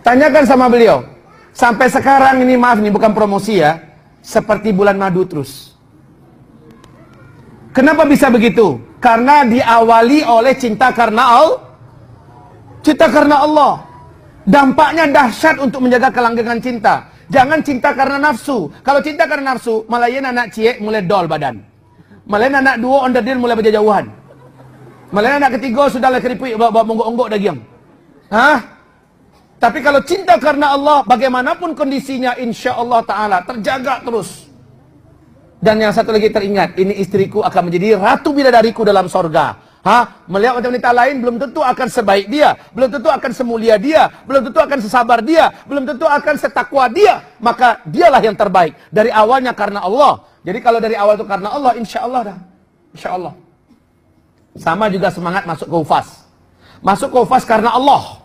Tanyakan sama beliau. Sampai sekarang ini maaf ini bukan promosi ya. Seperti bulan madu terus. Kenapa bisa begitu? Karena diawali oleh cinta karena Allah. Cinta karena Allah. Dampaknya dahsyat untuk menjaga kelanggengan cinta. Jangan cinta karena nafsu. Kalau cinta karena nafsu, malayan anak ciek mulai dol badan. Malayan anak dua deal mulai berjauhan. Malayan anak ketiga sudah lah keripik bawa monggok-onggok daging. Hah? Tapi kalau cinta karena Allah, bagaimanapun kondisinya, insya Allah Ta'ala terjaga terus. Dan yang satu lagi teringat, ini istriku akan menjadi ratu bidadariku dalam sorga. Ha? Melihat wanita lain belum tentu akan sebaik dia, belum tentu akan semulia dia, belum tentu akan sesabar dia, belum tentu akan setakwa dia. Maka dialah yang terbaik. Dari awalnya karena Allah. Jadi kalau dari awal itu karena Allah, insya Allah dah. Insya Allah. Sama juga semangat masuk ke Hufaz. Masuk ke Hufaz karena Allah.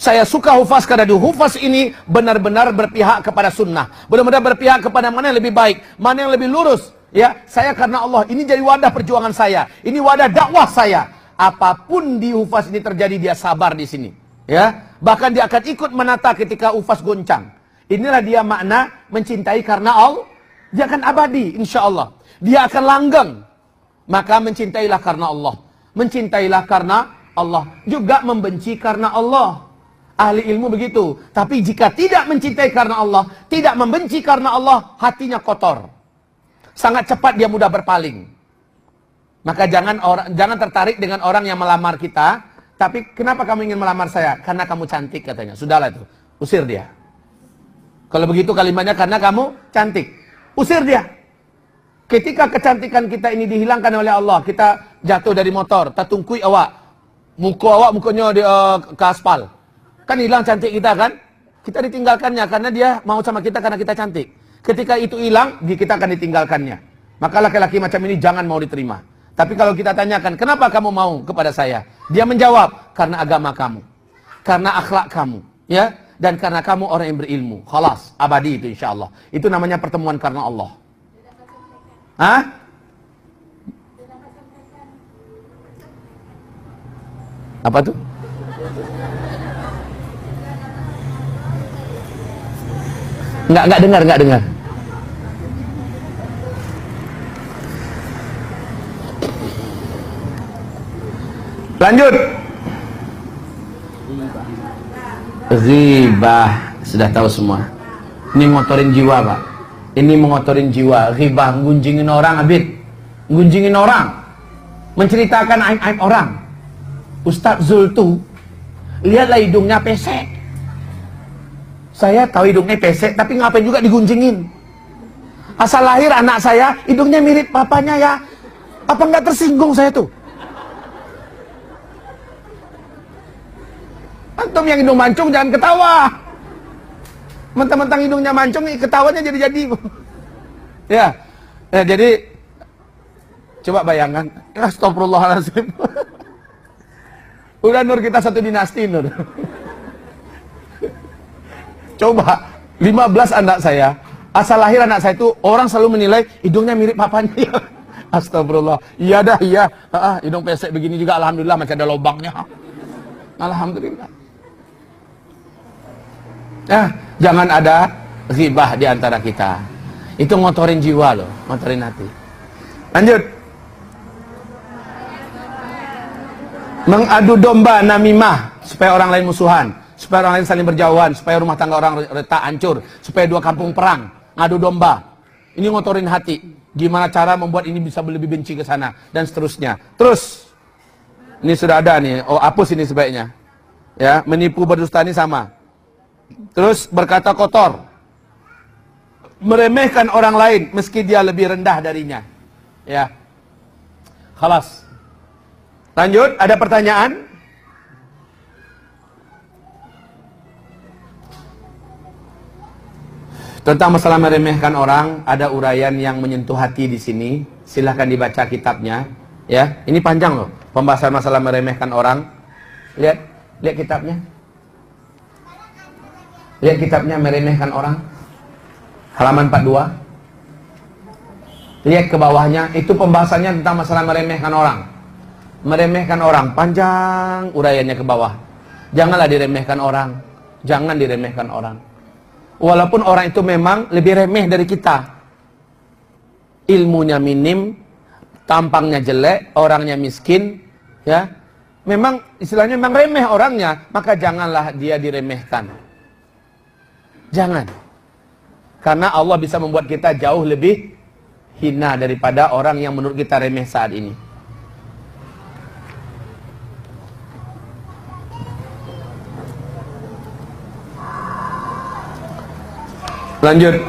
Saya suka hufaz karena di hufaz ini benar-benar berpihak kepada sunnah. Benar-benar berpihak kepada mana yang lebih baik, mana yang lebih lurus. Ya, saya karena Allah ini jadi wadah perjuangan saya. Ini wadah dakwah saya. Apa pun di hufaz ini terjadi dia sabar di sini. Ya, bahkan dia akan ikut menata ketika hufaz goncang. Inilah dia makna mencintai karena Allah. Dia akan abadi, insya Allah. Dia akan langgeng. Maka mencintailah karena Allah. Mencintailah karena Allah. Juga membenci karena Allah. Ahli ilmu begitu. Tapi jika tidak mencintai karena Allah, tidak membenci karena Allah, hatinya kotor. Sangat cepat dia mudah berpaling. Maka jangan orang jangan tertarik dengan orang yang melamar kita, tapi kenapa kamu ingin melamar saya? Karena kamu cantik katanya. Sudahlah itu. Usir dia. Kalau begitu kalimatnya karena kamu cantik. Usir dia. Ketika kecantikan kita ini dihilangkan oleh Allah, kita jatuh dari motor, tertungkui awak. Muka awak mukanya di, uh, ke aspal. Kan hilang cantik kita kan? Kita ditinggalkannya karena dia mau sama kita karena kita cantik. Ketika itu hilang, kita akan ditinggalkannya. Maka laki-laki macam ini jangan mau diterima. Tapi kalau kita tanyakan, kenapa kamu mau kepada saya? Dia menjawab, karena agama kamu. Karena akhlak kamu. ya Dan karena kamu orang yang berilmu. Khalas, abadi itu insya Allah. Itu namanya pertemuan karena Allah. Hah? Apa tuh? Enggak, enggak dengar, enggak dengar. Lanjut. Ribah. Sudah tahu semua. Ini ngotorin jiwa, Pak. Ini mengotorin jiwa. Ribah, ngunjingin orang, Abid. Ngunjingin orang. Menceritakan aib-aib orang. Ustadz Zul tuh, lihatlah hidungnya pesek. Saya tahu hidungnya pesek, tapi ngapain juga digunjingin. Asal lahir anak saya, hidungnya mirip papanya ya. Apa nggak tersinggung saya tuh? Antum yang hidung mancung jangan ketawa. Mentang-mentang hidungnya mancung, ketawanya jadi-jadi. ya. ya, jadi coba bayangkan. Astagfirullahaladzim. Udah Nur kita satu dinasti Nur. Coba 15 anak saya, asal lahir anak saya itu orang selalu menilai hidungnya mirip papanya. Astagfirullah. Iya dah, iya. Ah, hidung pesek begini juga alhamdulillah masih ada lubangnya. Alhamdulillah. Nah, jangan ada ghibah di antara kita. Itu ngotorin jiwa loh, ngotorin hati. Lanjut. Mengadu domba namimah supaya orang lain musuhan supaya orang lain saling berjauhan, supaya rumah tangga orang retak hancur, supaya dua kampung perang, ngadu domba. Ini ngotorin hati. Gimana cara membuat ini bisa lebih benci ke sana dan seterusnya. Terus ini sudah ada nih. Oh, hapus ini sebaiknya. Ya, menipu berdusta ini sama. Terus berkata kotor. Meremehkan orang lain meski dia lebih rendah darinya. Ya. Khalas. Lanjut, ada pertanyaan? Tentang masalah meremehkan orang, ada uraian yang menyentuh hati di sini. Silahkan dibaca kitabnya. Ya, ini panjang loh. Pembahasan masalah meremehkan orang. Lihat, lihat kitabnya. Lihat kitabnya meremehkan orang. Halaman 42. Lihat ke bawahnya, itu pembahasannya tentang masalah meremehkan orang. Meremehkan orang, panjang uraiannya ke bawah. Janganlah diremehkan orang. Jangan diremehkan orang. Walaupun orang itu memang lebih remeh dari kita. Ilmunya minim, tampangnya jelek, orangnya miskin, ya. Memang istilahnya memang remeh orangnya, maka janganlah dia diremehkan. Jangan. Karena Allah bisa membuat kita jauh lebih hina daripada orang yang menurut kita remeh saat ini. Lanjut.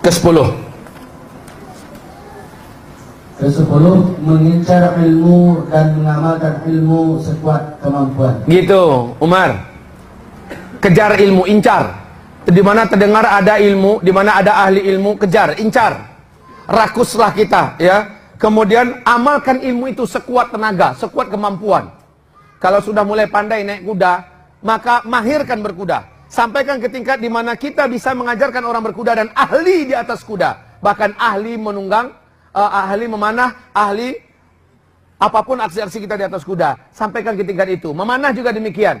Ke sepuluh. Ke sepuluh mengincar ilmu dan mengamalkan ilmu sekuat kemampuan. Gitu, Umar. Kejar ilmu, incar. Di mana terdengar ada ilmu, di mana ada ahli ilmu, kejar, incar. Rakuslah kita, ya. Kemudian amalkan ilmu itu sekuat tenaga, sekuat kemampuan. Kalau sudah mulai pandai naik kuda, maka mahirkan berkuda. Sampaikan ke tingkat di mana kita bisa mengajarkan orang berkuda dan ahli di atas kuda. Bahkan ahli menunggang, uh, ahli memanah, ahli apa pun aksi-aksi kita di atas kuda. Sampaikan ke tingkat itu. Memanah juga demikian.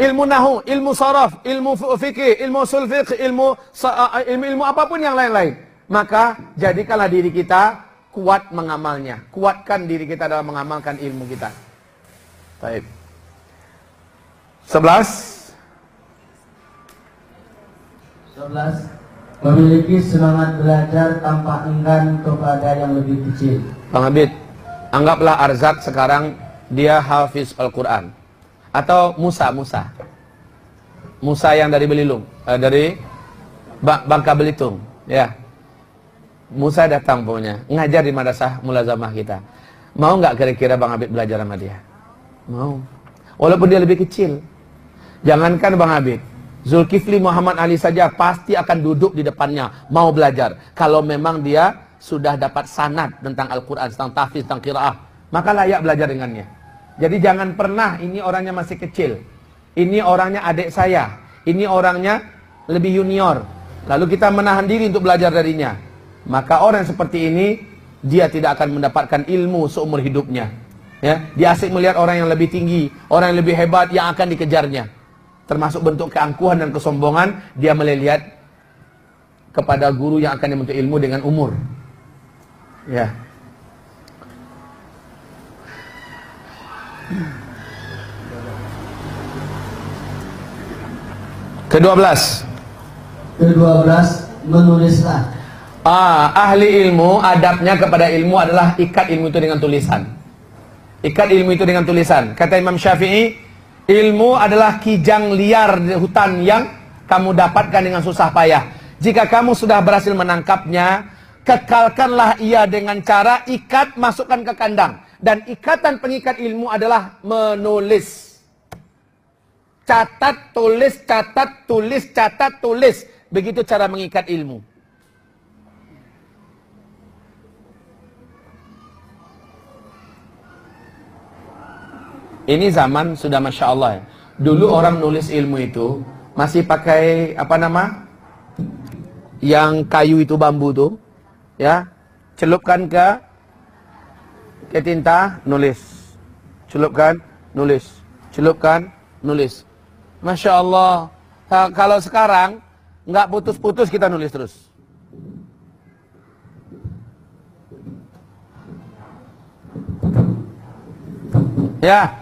Ilmu nahu, ilmu saraf, ilmu fikih, ilmu usul fiqh, ilmu, uh, ilmu ilmu apa pun yang lain-lain. Maka jadikanlah diri kita kuat mengamalnya. Kuatkan diri kita dalam mengamalkan ilmu kita. Baik. Sebelas. Sebelas Memiliki semangat belajar tanpa enggan kepada yang lebih kecil. Bang Abid, anggaplah Arzak sekarang dia hafiz Al-Quran. Atau Musa, Musa. Musa yang dari Belilung, eh, dari Bangka Belitung, ya. Musa datang pokoknya, ngajar di madrasah mulazamah kita. Mau nggak kira-kira Bang Abid belajar sama dia? Mau. Walaupun dia lebih kecil. Jangankan Bang Habib. Zulkifli Muhammad Ali saja pasti akan duduk di depannya. Mau belajar. Kalau memang dia sudah dapat sanad tentang Al-Quran, tentang tahfiz, tentang kiraah. Maka layak belajar dengannya. Jadi jangan pernah ini orangnya masih kecil. Ini orangnya adik saya. Ini orangnya lebih junior. Lalu kita menahan diri untuk belajar darinya. Maka orang seperti ini, dia tidak akan mendapatkan ilmu seumur hidupnya. Ya, dia asik melihat orang yang lebih tinggi, orang yang lebih hebat yang akan dikejarnya. Termasuk bentuk keangkuhan dan kesombongan, dia melihat kepada guru yang akan menuntut ilmu dengan umur. Ya. Kedua belas. Kedua belas menulislah. Ah, ahli ilmu, adabnya kepada ilmu adalah ikat ilmu itu dengan tulisan. Ikat ilmu itu dengan tulisan. Kata Imam Syafi'i, ilmu adalah kijang liar di hutan yang kamu dapatkan dengan susah payah. Jika kamu sudah berhasil menangkapnya, kekalkanlah ia dengan cara ikat masukkan ke kandang. Dan ikatan pengikat ilmu adalah menulis. Catat, tulis, catat, tulis, catat, tulis. Begitu cara mengikat ilmu. Ini zaman sudah masya Allah ya. Dulu orang nulis ilmu itu masih pakai apa nama? Yang kayu itu bambu tuh, ya, celupkan ke ke tinta, nulis, celupkan, nulis, celupkan, nulis. Masya Allah. Kalau sekarang nggak putus-putus kita nulis terus. Ya,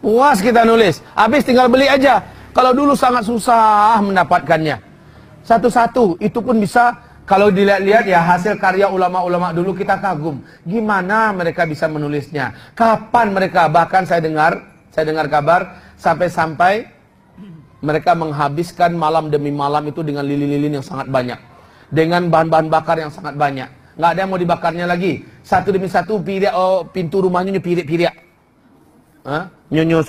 Puas kita nulis. Habis tinggal beli aja. Kalau dulu sangat susah mendapatkannya. Satu-satu. Itu pun bisa kalau dilihat-lihat ya hasil karya ulama-ulama dulu kita kagum. Gimana mereka bisa menulisnya? Kapan mereka? Bahkan saya dengar, saya dengar kabar sampai-sampai mereka menghabiskan malam demi malam itu dengan lilin-lilin yang sangat banyak. Dengan bahan-bahan bakar yang sangat banyak. Nggak ada yang mau dibakarnya lagi. Satu demi satu oh, pintu rumahnya pirik-pirik ha? nyonyo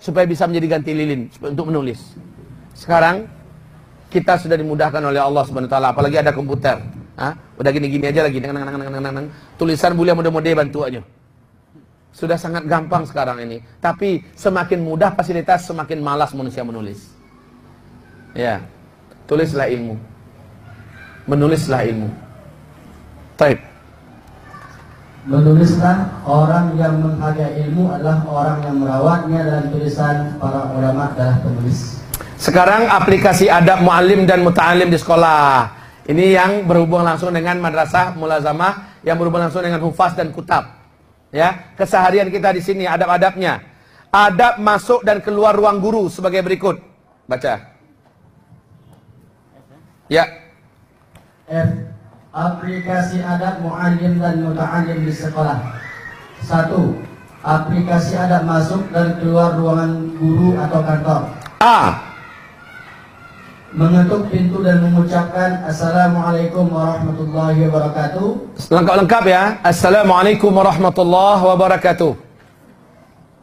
supaya bisa menjadi ganti lilin untuk menulis. Sekarang kita sudah dimudahkan oleh Allah Subhanahu apalagi ada komputer. Ha? Udah gini-gini aja lagi nang, nang, nang, nang, nang. tulisan boleh mode-mode bantu aja. Sudah sangat gampang sekarang ini. Tapi semakin mudah fasilitas semakin malas manusia menulis. Ya. Tulislah ilmu. Menulislah ilmu. Baik. Menulislah orang yang menghargai ilmu adalah orang yang merawatnya dalam tulisan para ulama adalah penulis. Sekarang aplikasi adab muallim dan muta'alim di sekolah. Ini yang berhubung langsung dengan madrasah mulazamah yang berhubung langsung dengan hufaz dan kutab. Ya, keseharian kita di sini adab-adabnya. Adab masuk dan keluar ruang guru sebagai berikut. Baca. Ya. F. Aplikasi adab muallim dan muta'alim di sekolah. Satu. Aplikasi adab masuk dan keluar ruangan guru atau kantor. A. Mengetuk pintu dan mengucapkan Assalamualaikum warahmatullahi wabarakatuh. Lengkap-lengkap ya. Assalamualaikum warahmatullahi wabarakatuh.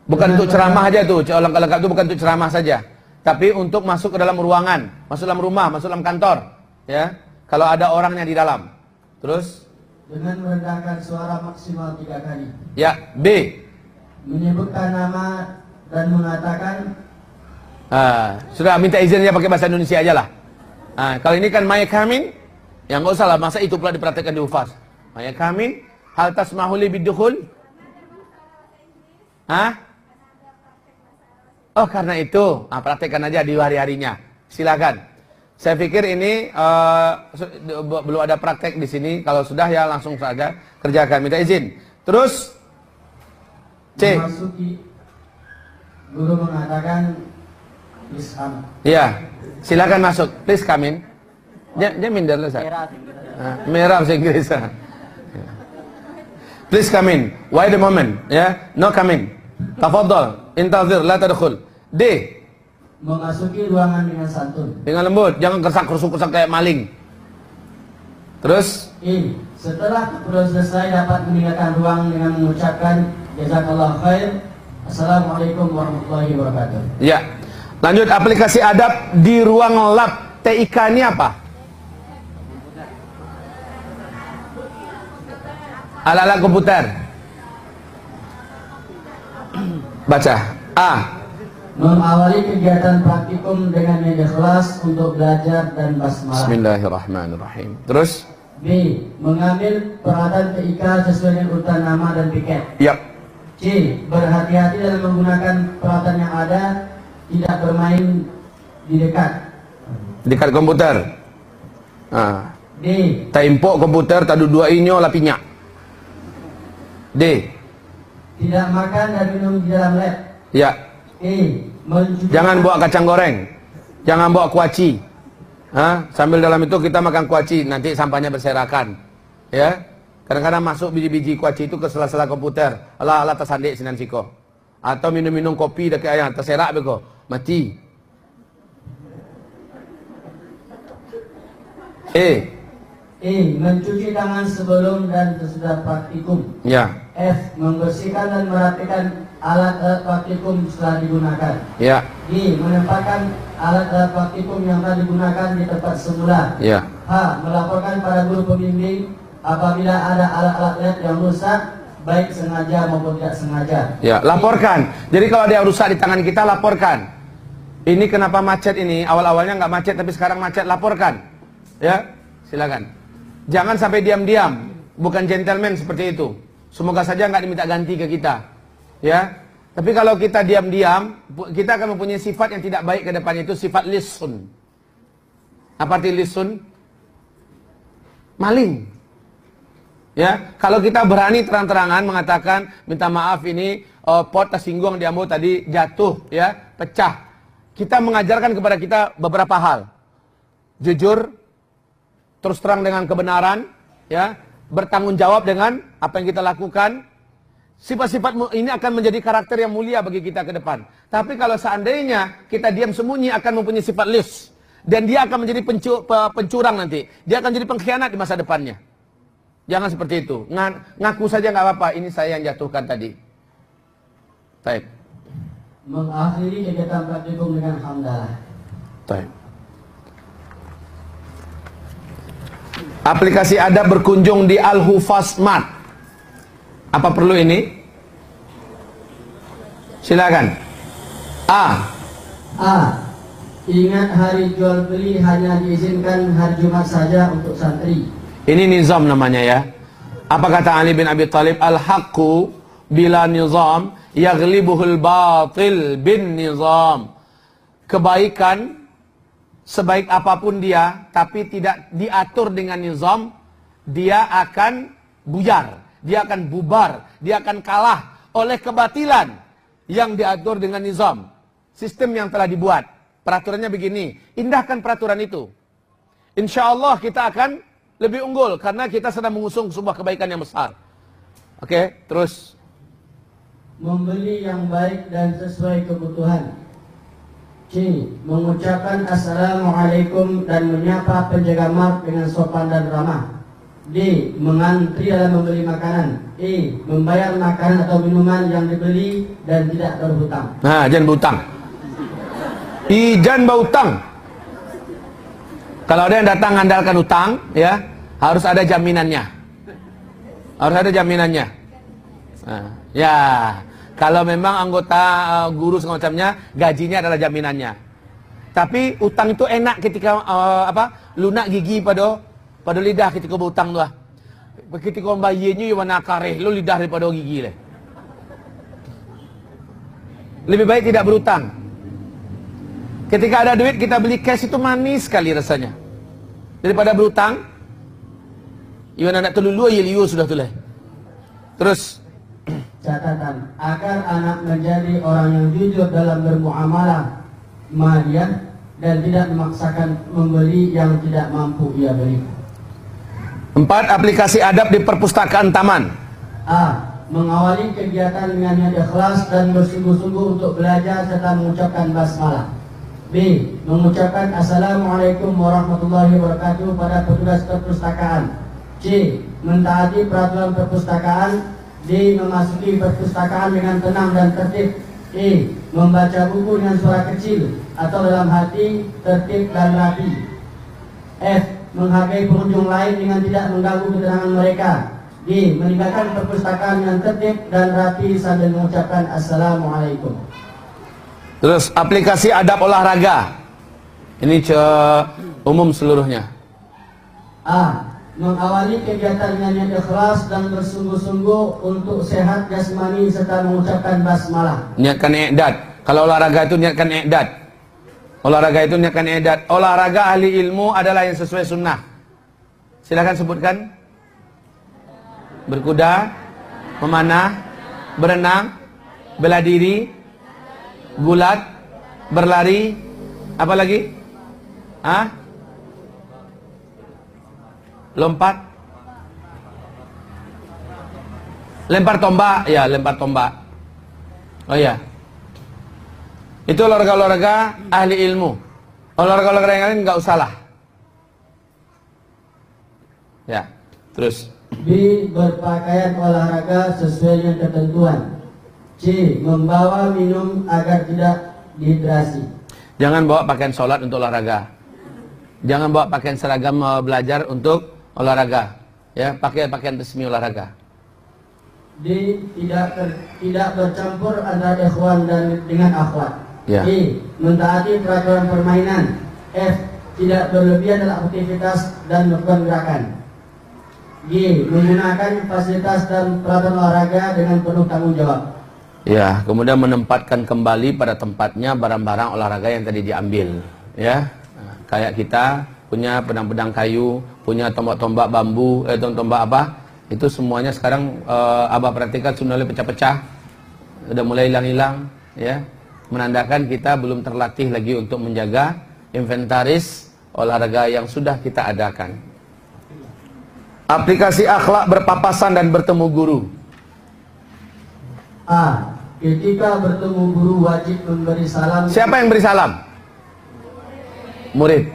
Bukan untuk ceramah aja tuh. Lengkap-lengkap itu bukan untuk ceramah saja. Tapi untuk masuk ke dalam ruangan, masuk dalam rumah, masuk dalam kantor, ya. Kalau ada orangnya di dalam. Terus Dengan merendahkan suara maksimal tiga kali. ya, B. Menyebutkan nama dan mengatakan Ah, sudah minta izinnya pakai bahasa Indonesia aja lah. Ah, kalau ini kan Maya Kamin, yang nggak usah lah, masa itu pula diperhatikan di Ufas. Maya Kamin, hal tasmahuli bidukhul? Hah? Oh karena itu, nah, praktekkan aja di hari-harinya. Silakan. Saya pikir ini uh, belum ada praktek di sini. Kalau sudah ya langsung saja kerjakan. Minta izin. Terus C. memasuki guru mengatakan Islam. Ya, silakan masuk. Please come in. Dia, dia minder lah, Merah Merah bahasa Inggris. ah. Please come in. Why the moment? Ya, no come in. Tafadhal, intazir, la tadkhul. D. Memasuki ruangan dengan santun. Dengan lembut, jangan kersak kerusuk kersak kayak maling. Terus, E. Setelah proses selesai dapat meninggalkan ruang dengan mengucapkan Jazakallah khair. Assalamualaikum warahmatullahi wabarakatuh. ya. Lanjut aplikasi adab di ruang lab TIK ini apa? Alat-alat komputer. Baca. A. Mengawali kegiatan praktikum dengan yang ikhlas untuk belajar dan basmalah. Bismillahirrahmanirrahim. Terus? B. Mengambil peralatan TIK sesuai dengan urutan nama dan piket. Yap. C. Berhati-hati dalam menggunakan peralatan yang ada, tidak bermain di dekat. Dekat komputer. Ah. D. Tak import komputer, tak dua inyo lapinya. D. Tidak makan dan minum di dalam lab. Ya. Jangan bawa kacang goreng. Jangan bawa kuaci. Hah? Sambil dalam itu kita makan kuaci, nanti sampahnya berserakan. Ya. Kadang-kadang masuk biji-biji kuaci itu ke sela-sela komputer. Allah Allah tersandik sinan siko. Atau minum-minum kopi dekat ayam terserak beko. Mati. E. E. Mencuci tangan sebelum dan sesudah praktikum. Ya. F. Membersihkan dan merapikan alat-alat praktikum setelah digunakan. Ya. G. Menempatkan alat-alat praktikum yang telah digunakan di tempat semula. Ya. H. Melaporkan pada guru pembimbing apabila ada alat-alat lab yang rusak, baik sengaja maupun tidak sengaja. Ya, laporkan. Jadi kalau ada yang rusak di tangan kita, laporkan. Ini kenapa macet ini? Awal-awalnya nggak macet, tapi sekarang macet, laporkan. Ya, silakan. Jangan sampai diam-diam. Bukan gentleman seperti itu. Semoga saja nggak diminta ganti ke kita. Ya, tapi kalau kita diam-diam, kita akan mempunyai sifat yang tidak baik ke depan itu sifat lisun. Apa arti lisun? Maling. Ya, kalau kita berani terang-terangan mengatakan minta maaf ini uh, pot tersinggung diambil tadi jatuh ya, pecah. Kita mengajarkan kepada kita beberapa hal. Jujur, terus terang dengan kebenaran, ya, bertanggung jawab dengan apa yang kita lakukan. Sifat-sifat ini akan menjadi karakter yang mulia bagi kita ke depan. Tapi kalau seandainya kita diam sembunyi akan mempunyai sifat lis dan dia akan menjadi pencu, pencurang nanti. Dia akan jadi pengkhianat di masa depannya. Jangan seperti itu. Ngaku saja nggak apa-apa. Ini saya yang jatuhkan tadi. Baik. Mengakhiri kegiatan praktikum dengan hamdalah. Baik. Aplikasi adab berkunjung di Al-Hufaz Mart. Apa perlu ini? Silakan. A. A. Ingat hari jual beli hanya diizinkan hari Jumat saja untuk santri. Ini nizam namanya ya. Apa kata Ali bin Abi Thalib? Al-haqqu bila nizam yaghlibuhul batil bin nizam. Kebaikan sebaik apa pun dia tapi tidak diatur dengan nizam, dia akan buyar, dia akan bubar, dia akan kalah oleh kebatilan yang diatur dengan nizam. Sistem yang telah dibuat. Peraturannya begini, indahkan peraturan itu. Insya Allah kita akan lebih unggul karena kita sedang mengusung sebuah kebaikan yang besar. Oke, terus membeli yang baik dan sesuai kebutuhan. C. Mengucapkan Assalamualaikum dan menyapa penjaga mart dengan sopan dan ramah. D. Mengantri dalam membeli makanan. E. Membayar makanan atau minuman yang dibeli dan tidak berhutang. Nah, jangan berhutang. I, jangan berhutang. Kalau ada yang datang andalkan utang, ya harus ada jaminannya. Harus ada jaminannya. Nah, ya, kalau memang anggota uh, guru semacamnya, gajinya adalah jaminannya. Tapi utang itu enak ketika uh, apa? Lunak gigi pada pada lidah ketika berutang tu ah. Ketika bayinya yang mana kareh, lu lidah daripada gigi le. Lebih baik tidak berutang. Ketika ada duit kita beli cash itu manis sekali rasanya. Daripada berutang, Iwan anak telulu ya liu sudah tulah. Terus catatan agar anak menjadi orang yang jujur dalam bermuamalah maliyah dan tidak memaksakan membeli yang tidak mampu ia beli. Empat aplikasi adab di perpustakaan taman. A. Mengawali kegiatan dengan niat ikhlas dan bersungguh-sungguh untuk belajar serta mengucapkan basmalah. B. Mengucapkan Assalamualaikum warahmatullahi wabarakatuh pada petugas perpustakaan. C. Mentaati peraturan perpustakaan. D. Memasuki perpustakaan dengan tenang dan tertib. E. Membaca buku dengan suara kecil atau dalam hati, tertib dan rapi. F. Menghargai pengunjung lain dengan tidak mengganggu ketenangan mereka. D. Meninggalkan perpustakaan yang tertib dan rapi sambil mengucapkan Assalamualaikum. Terus aplikasi adab olahraga. Ini ce umum seluruhnya. A. Mengawali kegiatan dengan niat ikhlas dan bersungguh-sungguh untuk sehat jasmani serta mengucapkan basmalah. Niatkan i'dad. Kalau olahraga itu niatkan i'dad. Olahraga itu niatkan i'dad. Olahraga ahli ilmu adalah yang sesuai sunnah. Silakan sebutkan. Berkuda, memanah, berenang, bela diri, gulat, berlari, apa lagi? Ah? Lompat. Lempar tombak, ya lempar tombak. Oh ya. Itu olahraga-olahraga ahli ilmu. Olahraga-olahraga yang lain nggak usah lah. Ya, terus. B. Berpakaian olahraga sesuai dengan ketentuan. C. Membawa minum agar tidak dehidrasi. Jangan bawa pakaian sholat untuk olahraga. Jangan bawa pakaian seragam uh, belajar untuk olahraga. Ya, pakai pakaian resmi olahraga. D. Tidak ter, tidak bercampur antara ikhwan dan dengan akhwat. Ya. E. Mentaati peraturan permainan. F. Tidak berlebihan dalam aktivitas dan melakukan gerakan. G. Menggunakan fasilitas dan peralatan olahraga dengan penuh tanggung jawab. Ya, kemudian menempatkan kembali pada tempatnya barang-barang olahraga yang tadi diambil. Ya, Nah, kayak kita punya pedang-pedang kayu, punya tombak-tombak bambu, eh tombak apa? Itu semuanya sekarang eh, abah perhatikan sudah mulai pecah-pecah, udah mulai hilang-hilang, ya, menandakan kita belum terlatih lagi untuk menjaga inventaris olahraga yang sudah kita adakan. Aplikasi akhlak berpapasan dan bertemu guru. A. Ketika bertemu guru wajib memberi salam. Siapa yang beri salam? Murid.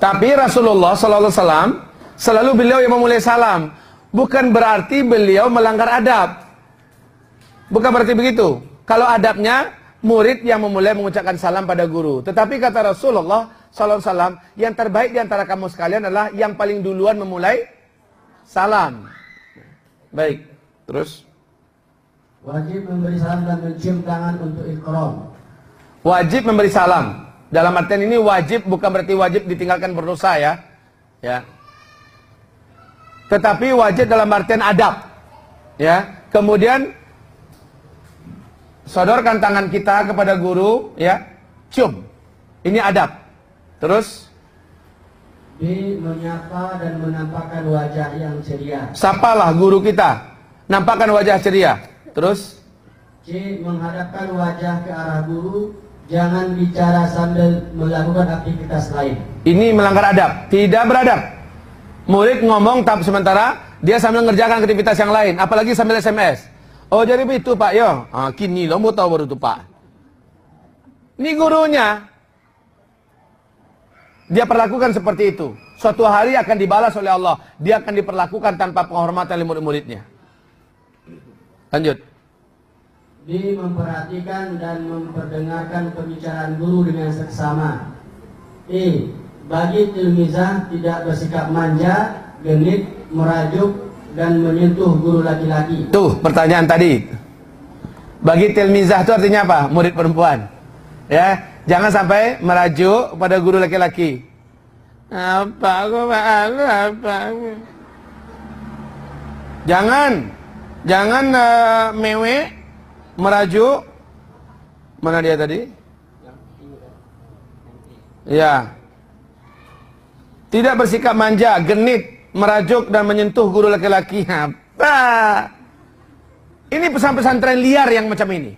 Tapi Rasulullah sallallahu alaihi wasallam selalu beliau yang memulai salam. Bukan berarti beliau melanggar adab. Bukan berarti begitu. Kalau adabnya murid yang memulai mengucapkan salam pada guru. Tetapi kata Rasulullah sallallahu alaihi wasallam, yang terbaik di antara kamu sekalian adalah yang paling duluan memulai salam. Baik. Terus Wajib memberi salam dan mencium tangan untuk ikram. wajib memberi salam. Dalam artian ini wajib bukan berarti wajib ditinggalkan berdosa ya. Ya. Tetapi wajib dalam artian adab. Ya. Kemudian sodorkan tangan kita kepada guru, ya. Cium. Ini adab. Terus B. Menyapa dan menampakkan wajah yang ceria. sapalah guru kita. Nampakkan wajah ceria. Terus C. Menghadapkan wajah ke arah guru. Jangan bicara sambil melakukan aktivitas lain. ini melanggar adab, tidak beradab. Murid ngomong tapi sementara dia sambil mengerjakan aktivitas yang lain, apalagi sambil SMS. Oh jadi itu Pak yo. Ah, kini lo mau tahu baru itu Pak. Ini gurunya. Dia perlakukan seperti itu. Suatu hari akan dibalas oleh Allah. Dia akan diperlakukan tanpa penghormatan oleh murid-muridnya. Lanjut. D. Memperhatikan dan memperdengarkan pembicaraan guru dengan seksama. E. Bagi tilmizah tidak bersikap manja, genit, merajuk, dan menyentuh guru laki-laki. Tuh pertanyaan tadi. Bagi tilmizah itu artinya apa? Murid perempuan. Ya, jangan sampai merajuk pada guru laki-laki. Apa aku malu apa? aku? Jangan, jangan uh, mewek, merajuk. Mana dia tadi? Ya. Tidak bersikap manja, genit, merajuk dan menyentuh guru laki-laki. Apa? Ini pesan pesantren liar yang macam ini.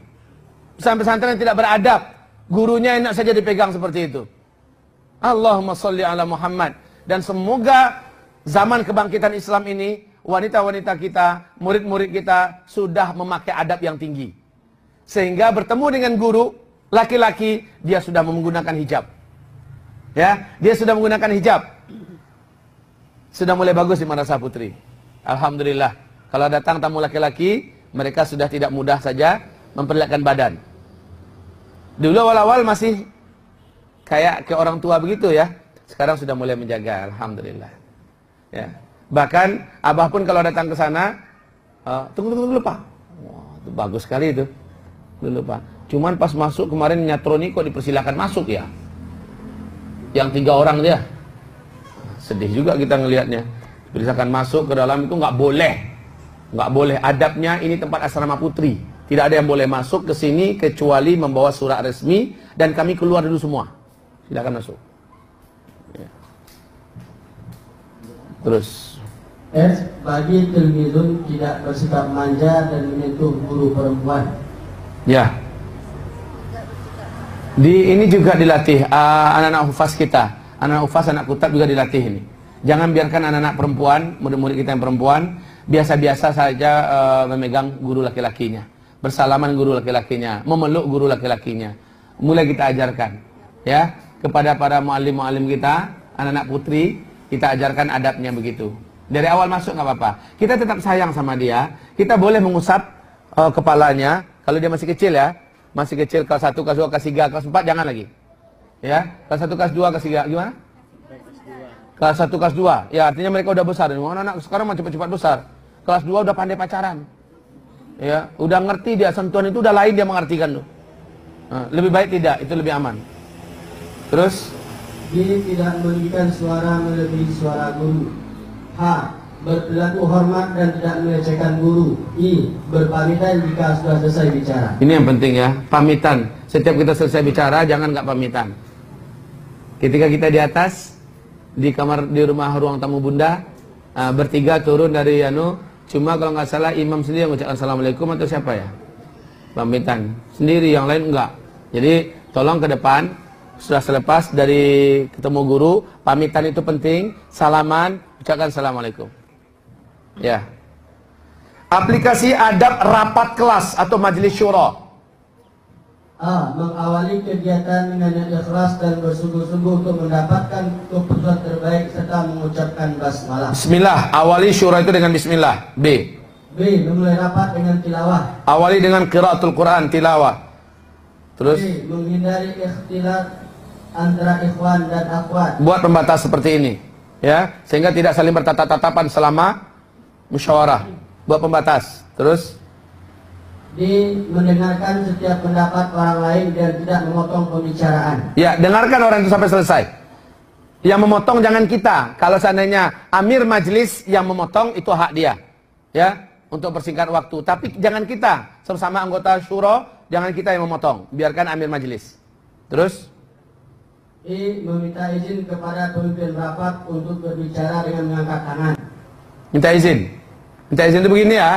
Pesan pesantren yang tidak beradab. Gurunya enak saja dipegang seperti itu. Allahumma salli ala Muhammad. Dan semoga zaman kebangkitan Islam ini, wanita-wanita kita, murid-murid kita sudah memakai adab yang tinggi. Sehingga bertemu dengan guru, laki-laki, dia sudah menggunakan hijab. Ya, dia sudah menggunakan hijab. Sudah mulai bagus di Madrasah Putri. Alhamdulillah. Kalau datang tamu laki-laki, mereka sudah tidak mudah saja memperlihatkan badan. Dulu awal-awal masih kayak ke orang tua begitu ya. Sekarang sudah mulai menjaga, alhamdulillah. Ya. Bahkan abah pun kalau datang ke sana, uh, tunggu tunggu dulu pak. Wah, itu bagus sekali itu. Dulu pak. Cuman pas masuk kemarin nyatroni kok dipersilakan masuk ya. Yang tiga orang dia. Sedih juga kita ngelihatnya. Dipersilakan masuk ke dalam itu nggak boleh. nggak boleh adabnya ini tempat asrama putri. Tidak ada yang boleh masuk ke sini kecuali membawa surat resmi dan kami keluar dulu semua. Silakan masuk. Ya. Terus S. Bagi tilmizun tidak bersikap manja dan menyentuh guru perempuan. Ya. Di ini juga dilatih uh, anak-anak hufaz kita. Anak hufaz, anak kutab juga dilatih ini. Jangan biarkan anak-anak perempuan, murid-murid kita yang perempuan biasa-biasa saja uh, memegang guru laki-lakinya. Bersalaman guru laki-lakinya, memeluk guru laki-lakinya. Mulai kita ajarkan ya kepada para muallim-muallim kita, anak-anak putri, kita ajarkan adabnya begitu. Dari awal masuk nggak apa-apa. Kita tetap sayang sama dia. Kita boleh mengusap uh, kepalanya kalau dia masih kecil ya. Masih kecil kelas 1, kelas 2, kelas 3, kelas 4 jangan lagi. Ya, kelas 1, kelas 2, kelas 3 gimana? Kelas 1, kelas 2. Ya, artinya mereka udah besar. Anak-anak sekarang mau cepat-cepat besar. Kelas 2 udah pandai pacaran. Ya, udah ngerti dia sentuhan itu udah lain dia mengartikan tuh. Nah, lebih baik tidak, itu lebih aman. Terus B. Tidak meninggikan suara melebihi suara guru. H. Berperilaku hormat dan tidak melecehkan guru. I. Berpamitan jika sudah selesai bicara. Ini yang penting ya, pamitan. Setiap kita selesai bicara, jangan nggak pamitan. Ketika kita di atas, di kamar di rumah ruang tamu bunda, uh, bertiga turun dari Yanu, cuma kalau nggak salah imam sendiri yang mengucapkan assalamualaikum atau siapa ya? Pamitan sendiri, yang lain enggak. Jadi tolong ke depan, sudah selepas dari ketemu guru, pamitan itu penting, salaman, ucapkan assalamualaikum. Ya. Aplikasi adab rapat kelas atau majelis syura. A. Mengawali kegiatan dengan ikhlas dan bersungguh-sungguh untuk mendapatkan keputusan terbaik serta mengucapkan basmalah. Bismillah, awali syura itu dengan bismillah. B. B. Memulai rapat dengan tilawah. Awali dengan qiraatul Quran, tilawah. Terus C. Menghindari ikhtilat antara ikhwan dan akhwat. buat pembatas seperti ini, ya, sehingga tidak saling bertatap-tatapan selama musyawarah. Buat pembatas. Terus D. Mendengarkan setiap pendapat orang lain dan tidak memotong pembicaraan. ya, dengarkan orang itu sampai selesai. Yang memotong jangan kita. Kalau seandainya amir majelis yang memotong itu hak dia. Ya, untuk persingkat waktu. Tapi jangan kita, sama anggota syuro, jangan kita yang memotong. Biarkan amir majelis. Terus? I. Meminta izin kepada pemimpin rapat untuk berbicara dengan mengangkat tangan. Minta izin. Minta izin itu begini ya.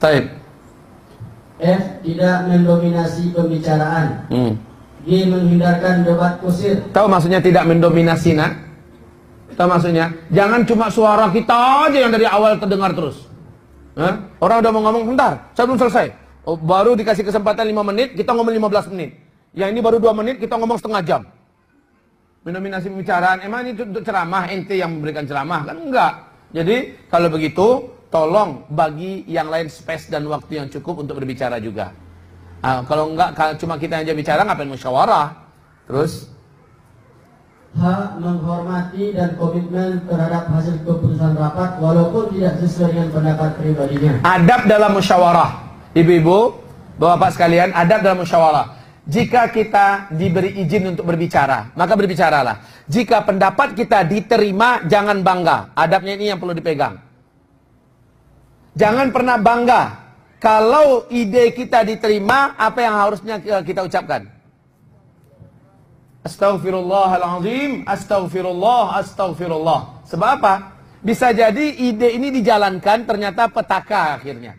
Taib. F. Tidak mendominasi pembicaraan. Hmm. G. Menghindarkan debat kusir. Tahu maksudnya tidak mendominasi nak? Tahu maksudnya? Jangan cuma suara kita aja yang dari awal terdengar terus. Hah? Orang udah mau ngomong, bentar, saya belum selesai. Oh, baru dikasih kesempatan 5 menit, kita ngomong 15 menit. Yang ini baru 2 menit, kita ngomong setengah jam. Mendominasi pembicaraan, emang ini untuk ceramah, ente yang memberikan ceramah? Kan enggak. Jadi, kalau begitu, tolong bagi yang lain space dan waktu yang cukup untuk berbicara juga. Ah, kalau enggak kalau cuma kita aja bicara ngapain musyawarah? Terus H. Menghormati dan komitmen terhadap hasil keputusan rapat walaupun tidak sesuai dengan pendapat pribadinya. adab dalam musyawarah. Ibu-ibu, bapak-bapak sekalian, adab dalam musyawarah. Jika kita diberi izin untuk berbicara, maka berbicaralah. Jika pendapat kita diterima, jangan bangga. Adabnya ini yang perlu dipegang. Jangan pernah bangga. Kalau ide kita diterima, apa yang harusnya kita ucapkan? Astaghfirullahalazim, astaghfirullah, astaghfirullah. Sebab apa? Bisa jadi ide ini dijalankan ternyata petaka akhirnya.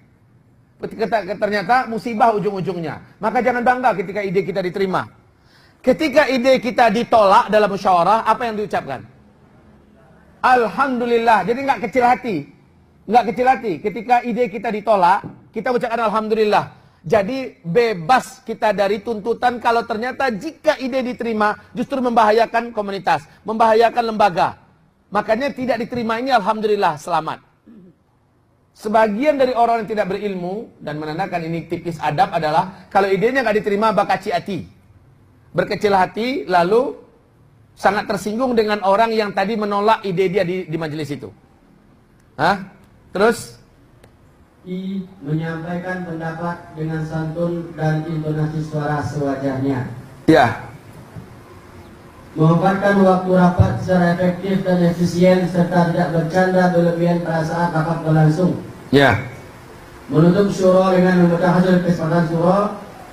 Ternyata musibah ujung-ujungnya. Maka jangan bangga ketika ide kita diterima. Ketika ide kita ditolak dalam musyawarah, apa yang diucapkan? Alhamdulillah. Jadi nggak kecil hati. Nggak kecil hati. Ketika ide kita ditolak, kita ucapkan Alhamdulillah. Jadi bebas kita dari tuntutan kalau ternyata jika ide diterima justru membahayakan komunitas, membahayakan lembaga. Makanya tidak diterima ini alhamdulillah selamat. Sebagian dari orang yang tidak berilmu dan menandakan ini tipis adab adalah kalau idenya nggak diterima bakaci hati. Berkecil hati lalu sangat tersinggung dengan orang yang tadi menolak ide dia di, di majelis itu. Hah? Terus I. Menyampaikan pendapat dengan santun dan intonasi suara sewajarnya. ya, Memanfaatkan waktu rapat secara efektif dan efisien serta tidak bercanda berlebihan pada saat rapat berlangsung. ya. Menutup syuro dengan membaca hasil kesempatan syuro,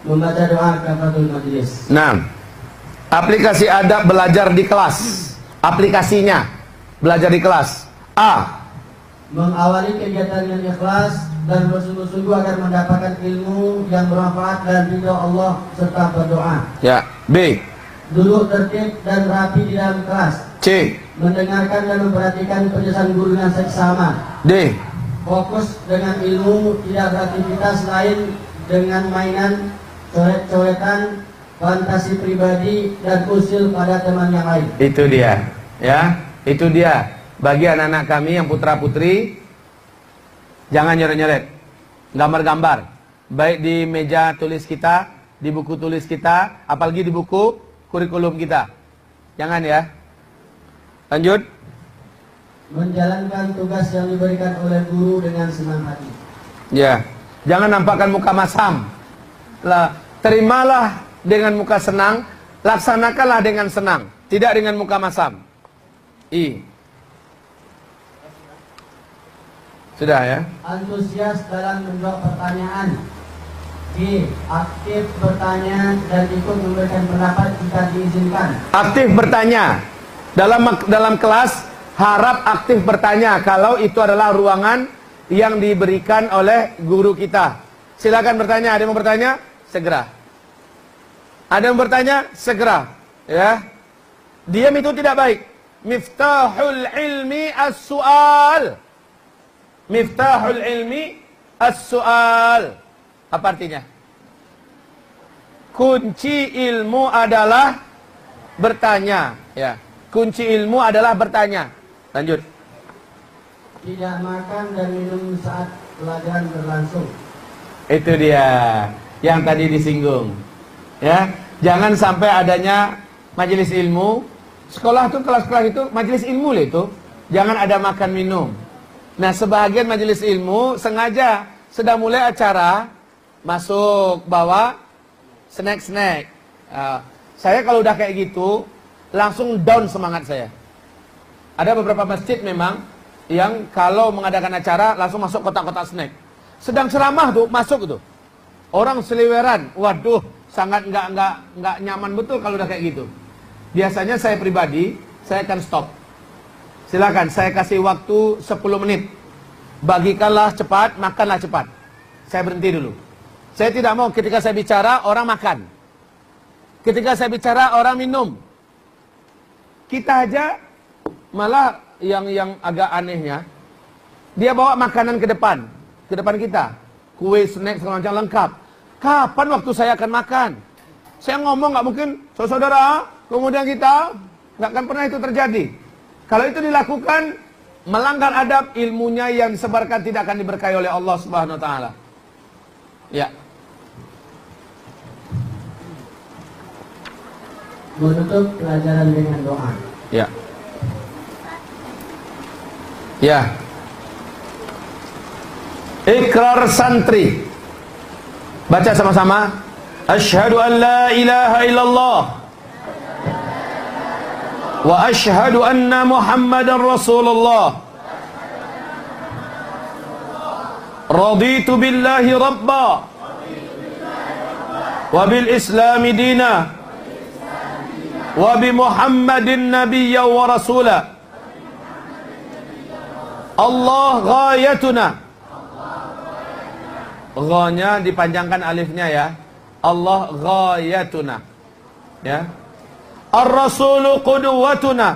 membaca doa kafaratul majlis. Nah, aplikasi adab belajar di kelas. Aplikasinya belajar di kelas. A. Mengawali kegiatan dengan ikhlas dan bersungguh-sungguh agar mendapatkan ilmu yang bermanfaat dan ridho Allah serta berdoa. Ya. B. Duduk tertib dan rapi di dalam kelas. C. Mendengarkan dan memperhatikan penjelasan guru dengan seksama. D. Fokus dengan ilmu, tidak beraktivitas lain dengan mainan, coret-coretan, fantasi pribadi, dan usil pada teman yang lain. Itu dia. Ya, itu dia. Bagi anak-anak kami yang putra-putri jangan nyoret-nyoret. Gambar-gambar. Baik di meja tulis kita, di buku tulis kita, apalagi di buku kurikulum kita. Jangan ya. Lanjut. Menjalankan tugas yang diberikan oleh guru dengan senang hati. Ya. Jangan nampakkan muka masam. Lah, terimalah dengan muka senang, laksanakanlah dengan senang, tidak dengan muka masam. I. Sudah ya? Antusias dalam menjawab pertanyaan. B. Aktif bertanya dan ikut memberikan pendapat jika diizinkan. Aktif bertanya. Dalam dalam kelas harap aktif bertanya kalau itu adalah ruangan yang diberikan oleh guru kita. Silakan bertanya. Ada yang mau bertanya? Segera. Ada yang bertanya? Segera. Ya. Diam itu tidak baik. Miftahul ilmi as-su'al. Miftahul ilmi as-su'al. Apa artinya? Kunci ilmu adalah bertanya, ya. Kunci ilmu adalah bertanya. Lanjut. Tidak makan dan minum saat pelajaran berlangsung. Itu dia yang tadi disinggung. Ya, jangan sampai adanya majelis ilmu. Sekolah itu kelas-kelas itu majelis ilmu lah itu. Jangan ada makan minum. Nah, sebagian majelis ilmu sengaja sedang mulai acara masuk bawa snack-snack. Uh, saya kalau udah kayak gitu, langsung down semangat saya. Ada beberapa masjid memang yang kalau mengadakan acara langsung masuk kotak-kotak snack. Sedang ceramah tuh masuk tuh. Orang seliweran, waduh, sangat nggak nggak nggak nyaman betul kalau udah kayak gitu. Biasanya saya pribadi, saya akan stop. Silakan, saya kasih waktu 10 menit. Bagikanlah cepat, makanlah cepat. Saya berhenti dulu. Saya tidak mau ketika saya bicara orang makan. Ketika saya bicara orang minum. Kita aja malah yang yang agak anehnya dia bawa makanan ke depan, ke depan kita. Kue, snack segala macam lengkap. Kapan waktu saya akan makan? Saya ngomong nggak mungkin, saudara, kemudian kita nggak akan pernah itu terjadi. Kalau itu dilakukan melanggar adab ilmunya yang disebarkan tidak akan diberkahi oleh Allah Subhanahu wa taala. Ya. Menutup pelajaran dengan doa. Ya. Ya. Ikrar santri. Baca sama-sama. Asyhadu an la ilaha illallah. وأشهد أن محمد رسول الله رضيت بالله ربا وبالإسلام دينا وبمحمد النبي ورسولا Allah ghayatuna. Ghanya dipanjangkan alifnya ya. Allah غايتنا Ya. Ar-rasulu qudwatuna.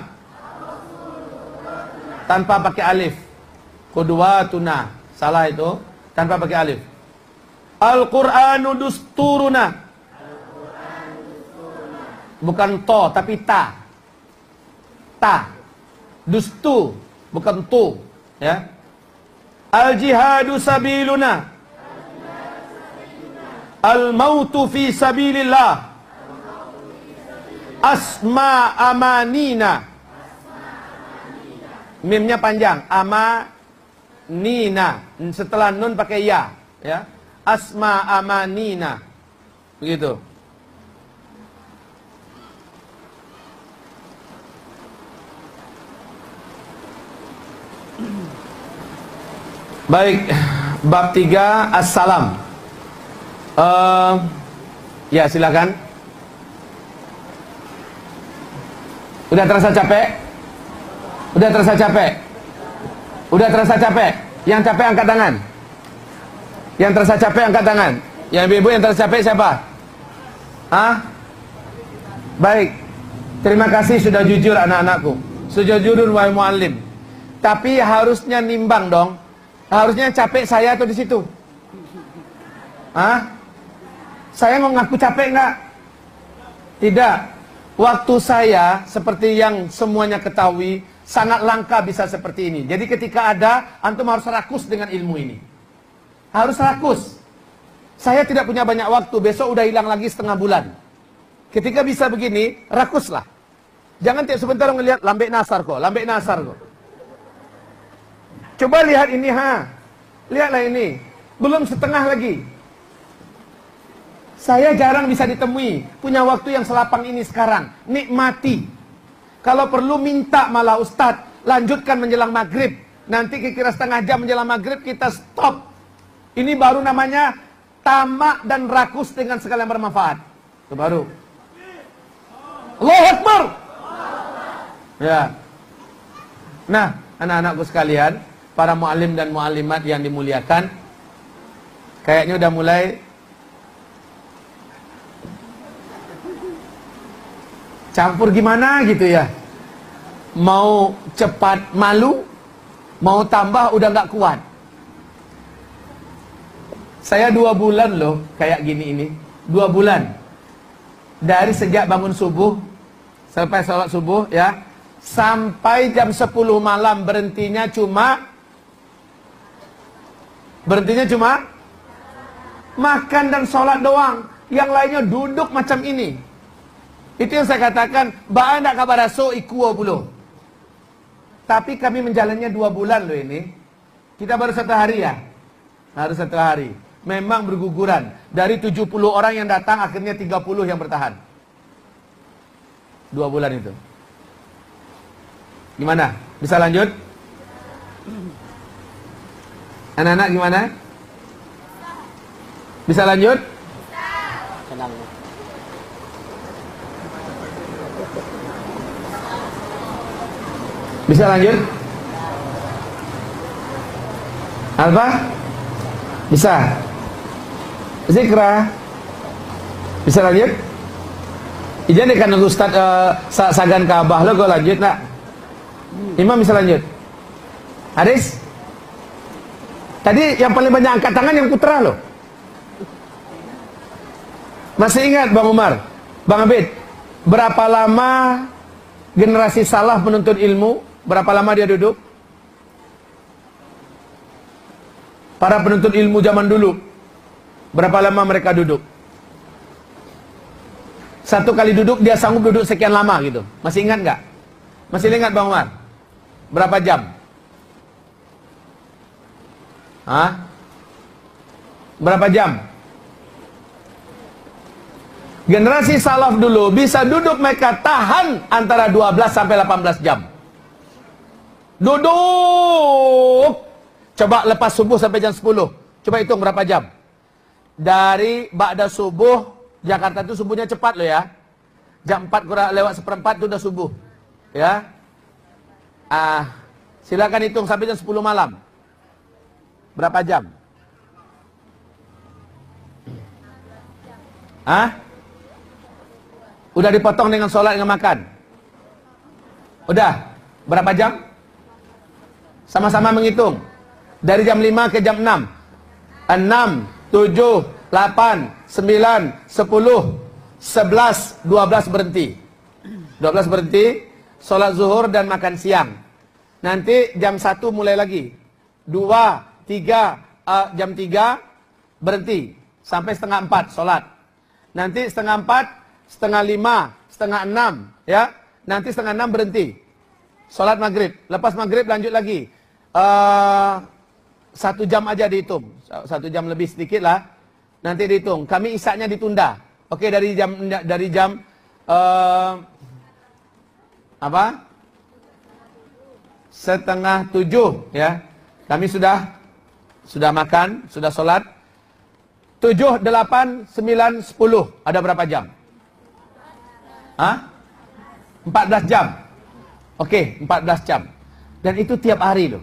Tanpa pakai alif. Qudwatuna. Salah itu. Tanpa pakai alif. Al-Qur'anu dusturuna. Bukan to tapi ta. Ta. Dustu bukan tu, ya. Al-jihadu sabiluna. Al-mautu fi sabilillah. Asma amanina. Mimnya panjang. Amanina. Setelah nun pakai ya. ya. Asma amanina. Begitu. Baik, bab 3 Assalam. Uh, ya, silakan. Udah terasa capek? Udah terasa capek? Udah terasa capek? Yang capek angkat tangan. Yang terasa capek angkat tangan. Yang ibu-ibu yang terasa capek siapa? Hah? Baik. Terima kasih sudah jujur anak-anakku. Sudah jujur wahai muallim. Tapi harusnya nimbang dong. Harusnya capek saya atau di situ? Hah? Saya mau ngaku capek nggak? Tidak. Waktu saya seperti yang semuanya ketahui sangat langka bisa seperti ini. Jadi ketika ada antum harus rakus dengan ilmu ini. Harus rakus. Saya tidak punya banyak waktu, besok udah hilang lagi setengah bulan. Ketika bisa begini, rakuslah. Jangan tiap sebentar ngelihat lambek nasar kok, lambek nasar kok. Coba lihat ini ha. Lihatlah ini. Belum setengah lagi. Saya jarang bisa ditemui. Punya waktu yang selapang ini sekarang. Nikmati. Kalau perlu minta malah Ustadz. Lanjutkan menjelang maghrib. Nanti kira setengah jam menjelang maghrib kita stop. Ini baru namanya tamak dan rakus dengan segala yang bermanfaat. Itu baru. Allahu Akbar. Ya. Nah, anak-anakku sekalian para muallim dan muallimat yang dimuliakan. Kayaknya udah mulai campur gimana gitu ya. Mau cepat malu, mau tambah udah nggak kuat. Saya dua bulan loh kayak gini ini. Dua bulan. Dari sejak bangun subuh sampai sholat subuh ya. Sampai jam 10 malam berhentinya cuma Berhentinya cuma makan dan sholat doang. Yang lainnya duduk macam ini. Itu yang saya katakan, ba'a nak kabar so ikuwa bulu. Tapi kami menjalannya dua bulan loh ini. Kita baru satu hari ya. Harus satu hari. Memang berguguran. Dari 70 orang yang datang, akhirnya 30 yang bertahan. Dua bulan itu. Gimana? Bisa lanjut? Anak-anak gimana? Bisa lanjut? Senang. Bisa lanjut? Alfa? Bisa? Zikra? Bisa lanjut? Ijan kan Ustaz uh, Sagan Kabah lo gue lanjut nak? Imam bisa lanjut? Haris? Tadi yang paling banyak angkat tangan yang putra loh. Masih ingat Bang Umar? Bang Abid? Berapa lama generasi salah menuntut ilmu? Berapa lama dia duduk? Para penuntut ilmu zaman dulu Berapa lama mereka duduk? Satu kali duduk dia sanggup duduk sekian lama gitu Masih ingat nggak? Masih ingat Bang Umar? Berapa jam? Hah? Berapa jam? Generasi salaf dulu bisa duduk mereka tahan antara 12 sampai 18 jam. Duduk. Coba lepas subuh sampai jam 10. Coba hitung berapa jam. Dari Ba'da subuh, Jakarta itu subuhnya cepat loh ya. Jam 4 kurang lewat seperempat itu udah subuh. Ya. Ah, silakan hitung sampai jam 10 malam. Berapa jam? Hah? Udah dipotong dengan sholat dengan makan? Udah? Berapa jam? Sama-sama menghitung. Dari jam 5 ke jam 6. 6, 7, 8, 9, 10, 11, 12 berhenti. 12 berhenti, sholat zuhur dan makan siang. Nanti jam 1 mulai lagi. 2, 3, uh, jam 3 berhenti. Sampai setengah 4 sholat. Nanti setengah 4, setengah 5, setengah 6. Ya, nanti setengah 6 berhenti. Sholat maghrib. Lepas maghrib lanjut lagi. Uh, satu jam aja dihitung. Satu jam lebih sedikit lah. Nanti dihitung. Kami isaknya ditunda. Oke dari jam dari jam uh, apa? Setengah tujuh ya. Kami sudah sudah makan, sudah sholat. Tujuh, delapan, sembilan, sepuluh. Ada berapa jam? Hah? Empat belas jam. Oke, empat belas jam. Dan itu tiap hari loh.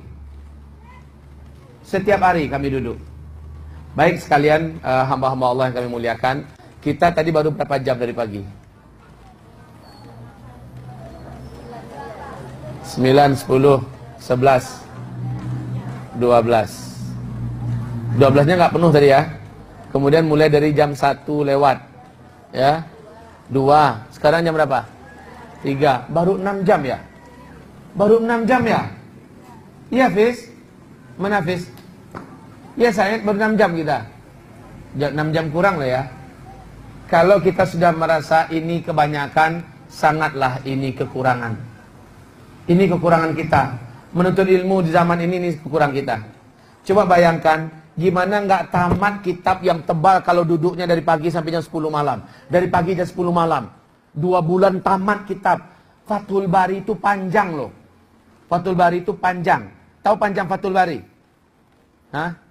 Setiap hari kami duduk. Baik sekalian uh, hamba-hamba Allah yang kami muliakan. Kita tadi baru berapa jam dari pagi? 9, 10, 11, 12. 12-nya nggak penuh tadi ya. Kemudian mulai dari jam 1 lewat. Ya. 2. Sekarang jam berapa? 3. Baru 6 jam ya? Baru 6 jam ya? Iya, Fis. Mana Fis? Ya saya baru 6 jam kita. 6 jam kurang lah ya. Kalau kita sudah merasa ini kebanyakan, sangatlah ini kekurangan. Ini kekurangan kita. Menuntut ilmu di zaman ini, ini kekurangan kita. Coba bayangkan, gimana nggak tamat kitab yang tebal kalau duduknya dari pagi sampai jam 10 malam. Dari pagi jam 10 malam. Dua bulan tamat kitab. Fathul Bari itu panjang loh. Fathul Bari itu panjang. Tahu panjang Fathul Bari? Hah?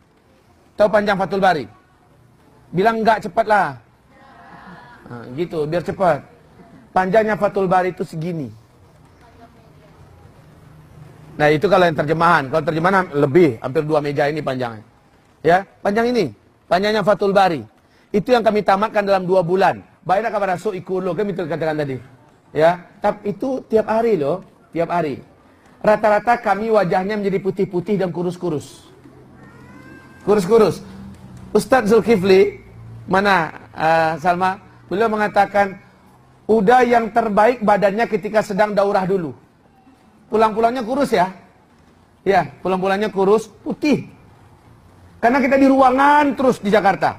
Tahu panjang Fathul Bari? Bilang enggak cepatlah. Nah, gitu, biar cepat. Panjangnya Fathul Bari itu segini. Nah, itu kalau yang terjemahan. Kalau terjemahan lebih, hampir dua meja ini panjangnya. Ya, panjang ini. Panjangnya Fathul Bari. Itu yang kami tamatkan dalam dua bulan. Baiklah kepada su lo, kami katakan tadi. Ya, tapi itu tiap hari loh, tiap hari. Rata-rata kami wajahnya menjadi putih-putih dan kurus-kurus. Kurus-kurus. Ustadz Zulkifli, mana uh, Salma? Beliau mengatakan, udah yang terbaik badannya ketika sedang daurah dulu. Pulang-pulangnya kurus ya. Ya, pulang-pulangnya kurus, putih. Karena kita di ruangan terus di Jakarta.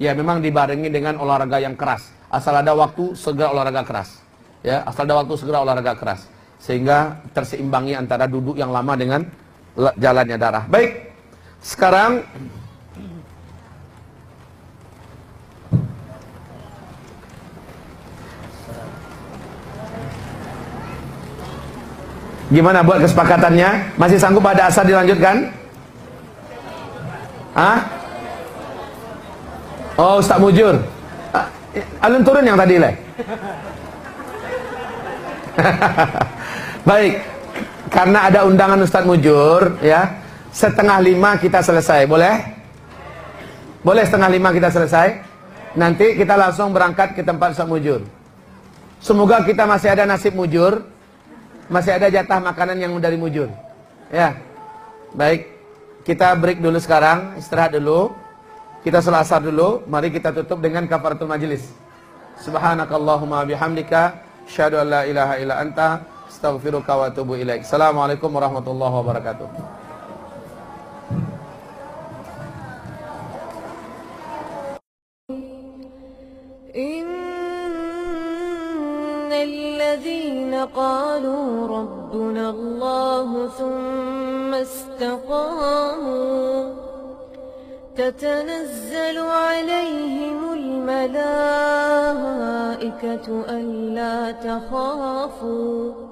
Ya, memang dibarengi dengan olahraga yang keras. Asal ada waktu, segera olahraga keras. Ya, asal ada waktu, segera olahraga keras. Sehingga terseimbangi antara duduk yang lama dengan jalannya darah. Baik, sekarang Gimana buat kesepakatannya? Masih sanggup pada asar dilanjutkan? Hah? Oh, Ustaz Mujur. Ah, Alun turun yang tadi, Le. Baik. Karena ada undangan Ustaz Mujur, ya. Setengah lima kita selesai, boleh? Boleh setengah lima kita selesai? Nanti kita langsung berangkat ke tempat Ustaz Mujur. Semoga kita masih ada nasib mujur, masih ada jatah makanan yang dari mujur. Ya. Baik. Kita break dulu sekarang, istirahat dulu. Kita selasar dulu, mari kita tutup dengan kafaratul majlis. Subhanakallahumma bihamdika, syahadu an la ilaha illa anta, astaghfiruka wa atubu ilaik. Assalamualaikum warahmatullahi wabarakatuh. إن الذين قالوا ربنا الله ثم استقاموا تتنزل عليهم الملائكة ألا تخافوا